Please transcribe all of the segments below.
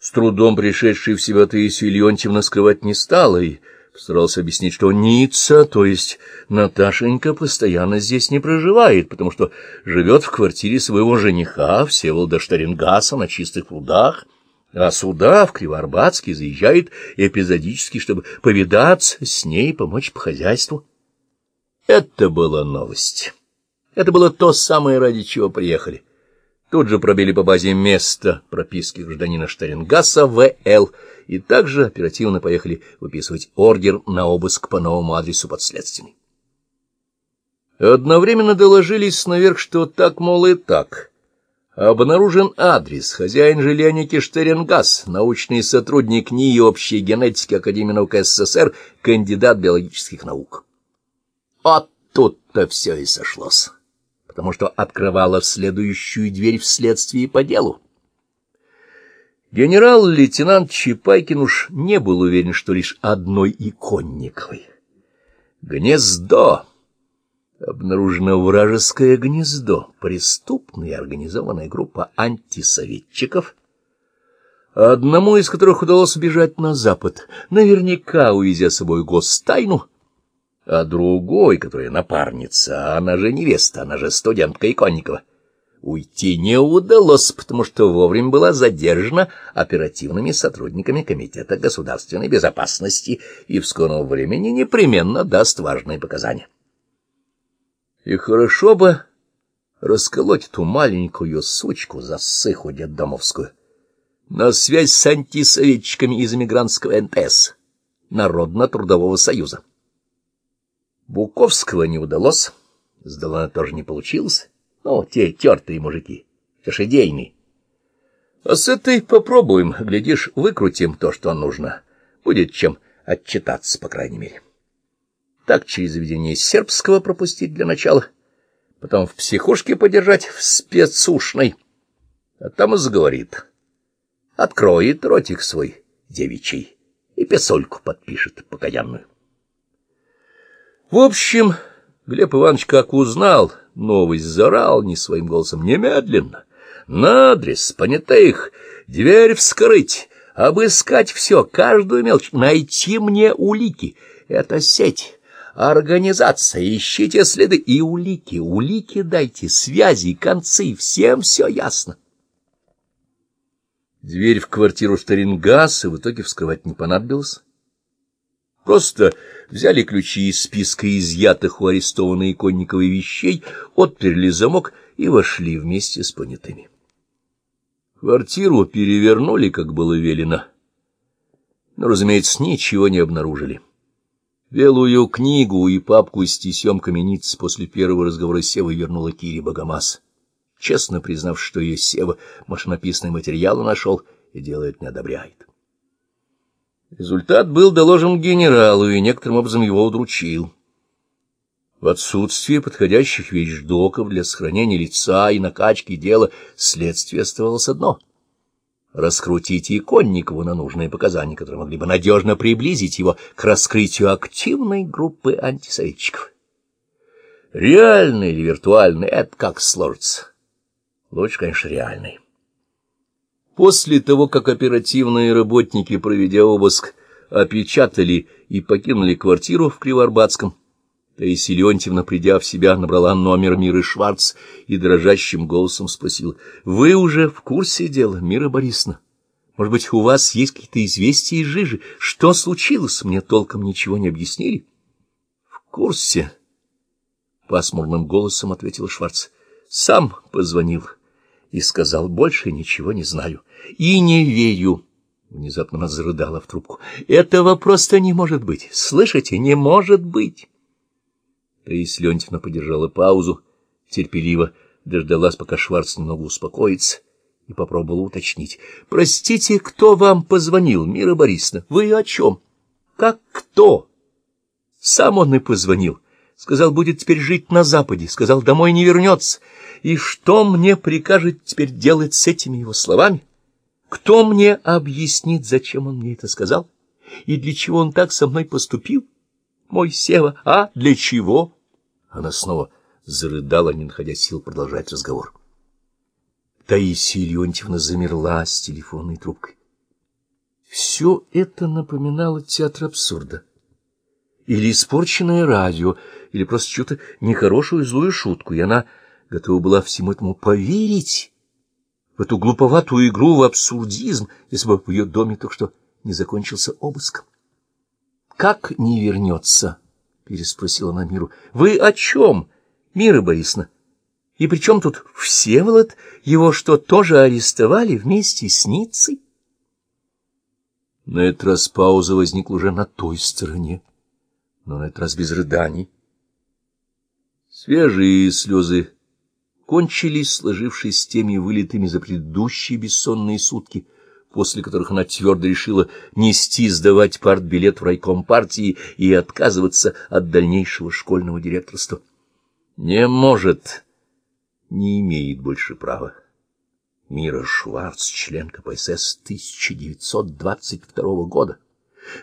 С трудом пришедший в себя Таисия Леонтьевна скрывать не стала и постарался объяснить, что Ницца, то есть Наташенька, постоянно здесь не проживает, потому что живет в квартире своего жениха, Всеволода Штарингаса, на чистых прудах, а сюда, в Кривоарбатске, заезжает эпизодически, чтобы повидаться с ней, помочь по хозяйству. Это была новость. Это было то самое, ради чего приехали. Тут же пробили по базе место прописки гражданина Штерингаса В.Л. и также оперативно поехали выписывать ордер на обыск по новому адресу подследственный. Одновременно доложились наверх, что так, мол, и так. Обнаружен адрес. Хозяин жилья некий Штерингас, научный сотрудник НИИ общей генетики Академии наук СССР, кандидат биологических наук. А тут-то все и сошлось потому что открывала следующую дверь в следствии по делу. Генерал-лейтенант Чапайкин уж не был уверен, что лишь одной иконниковой. Гнездо! Обнаружено вражеское гнездо, преступная организованная группа антисоветчиков, одному из которых удалось убежать на запад, наверняка увезя с собой гостайну, а другой, которая напарница, она же невеста, она же студентка Иконникова. Уйти не удалось, потому что вовремя была задержана оперативными сотрудниками Комитета государственной безопасности и в скором времени непременно даст важные показания. И хорошо бы расколоть эту маленькую сучку за сыху детдомовскую на связь с антисоветчиками из эмигрантского НТС, Народно-трудового союза. Буковского не удалось, с тоже не получилось. Ну, те тертые мужики, лошадейные. А с этой попробуем, глядишь, выкрутим то, что нужно. Будет чем отчитаться, по крайней мере. Так через заведение сербского пропустить для начала, потом в психушке подержать в спецушной, а там и заговорит. Откроет ротик свой девичий и песольку подпишет покаянную. В общем, Глеб Иванович, как узнал, новость зарал не своим голосом немедленно. На адрес понятых, дверь вскрыть, обыскать все, каждую мелочь, найти мне улики. Это сеть, организация, ищите следы и улики, улики дайте, связи, концы, всем все ясно. Дверь в квартиру Штарингаса в итоге вскрывать не понадобилось. Просто взяли ключи из списка изъятых у арестованной Иконниковой вещей, отперли замок и вошли вместе с понятыми. Квартиру перевернули, как было велено, но, разумеется, ничего не обнаружили. Белую книгу и папку с тесемками ниц после первого разговора Севы вернула Кире Богомаз, честно признав, что ее Сева машинописный материал нашел и делает не одобряет. Результат был доложен генералу и некоторым образом его удручил. В отсутствие подходящих вещдоков для сохранения лица и накачки дела следствие оставалось одно — раскрутить Иконникову на нужные показания, которые могли бы надежно приблизить его к раскрытию активной группы антисоветчиков. Реальный или виртуальный — это как сложится. Лучше, конечно, реальный. После того, как оперативные работники, проведя обыск, опечатали и покинули квартиру в Кривоарбатском, Таисия Леонтьевна, придя в себя, набрала номер Миры Шварц и дрожащим голосом спросила, «Вы уже в курсе дела, Мира Борисовна? Может быть, у вас есть какие-то известия из жижи? Что случилось? Мне толком ничего не объяснили». «В курсе», — пасмурным голосом ответила Шварц. «Сам позвонил» и сказал, больше ничего не знаю. И не верю. Внезапно она зарыдала в трубку. Этого просто не может быть. Слышите, не может быть. Таисия Леонтьевна подержала паузу, терпеливо дождалась, пока Шварц немного успокоится, и попробовала уточнить. — Простите, кто вам позвонил, Мира Борисовна? Вы о чем? — Как кто? — Сам он и позвонил. Сказал, будет теперь жить на Западе. Сказал, домой не вернется. И что мне прикажет теперь делать с этими его словами? Кто мне объяснит, зачем он мне это сказал? И для чего он так со мной поступил? Мой Сева, а для чего? Она снова зарыдала, не находя сил продолжать разговор. Таисия Леонтьевна замерла с телефонной трубкой. Все это напоминало театр абсурда. Или испорченное радио, или просто чью-то нехорошую злую шутку, и она готова была всему этому поверить, в эту глуповатую игру в абсурдизм, если бы в ее доме только что не закончился обыск. «Как не вернется?» — переспросила она Миру. «Вы о чем, Мира Борисовна? И при чем тут Всеволод? Его что, тоже арестовали вместе с Ницей?» На этот раз пауза возникла уже на той стороне, но на этот раз без рыданий. Свежие слезы кончились, сложившись с теми вылитыми за предыдущие бессонные сутки, после которых она твердо решила нести сдавать партбилет в райком партии и отказываться от дальнейшего школьного директорства. Не может, не имеет больше права. Мира Шварц, член КПСС 1922 года.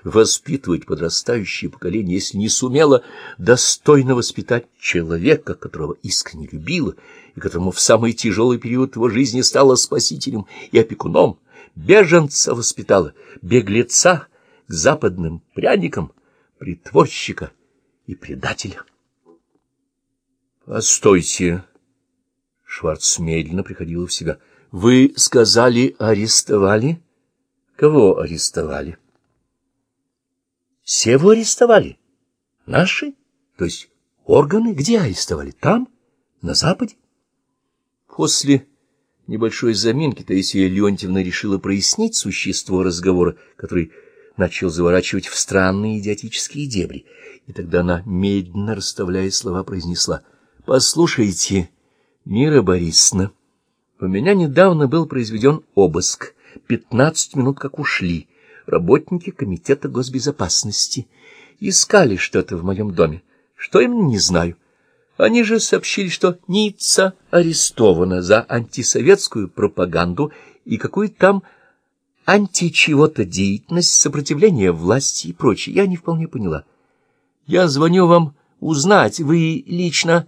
Воспитывать подрастающее поколение, если не сумела достойно воспитать человека, которого искренне любила, и которому в самый тяжелый период его жизни стала спасителем и опекуном, беженца воспитала, беглеца к западным пряникам, притворщика и предателя. «Постойте!» Шварц медленно приходила в себя — вы сказали, арестовали? Кого арестовали? Севу арестовали. Наши? То есть органы? Где арестовали? Там? На Западе? После небольшой заминки Таисия Леонтьевна решила прояснить существо разговора, который начал заворачивать в странные идиотические дебри. И тогда она, медленно расставляя слова, произнесла «Послушайте, Мира Борисовна». У меня недавно был произведен обыск. Пятнадцать минут как ушли. Работники Комитета госбезопасности. Искали что-то в моем доме. Что именно, не знаю. Они же сообщили, что Ницца арестована за антисоветскую пропаганду и какую-то там анти-чего-то деятельность, сопротивление власти и прочее. Я не вполне поняла. Я звоню вам узнать, вы лично...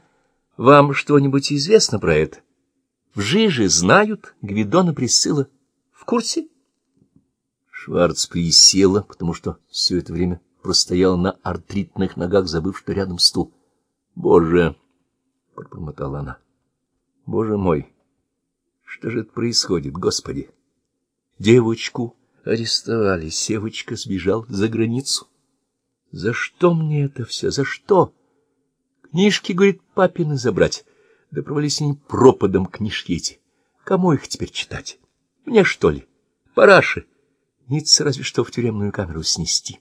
Вам что-нибудь известно про это? В Жиже знают Гвидона Присыла. В курсе? Шварц присела, потому что все это время простояла на артритных ногах, забыв, что рядом стул. «Боже!» — пробормотала она. «Боже мой! Что же это происходит, Господи?» Девочку арестовали, Севочка сбежал за границу. За что мне это все? За что? Книжки, говорит, папины забрать. Да провались они пропадом книжки эти. Кому их теперь читать? Мне, что ли? Параши. Ницца разве что в тюремную камеру снести.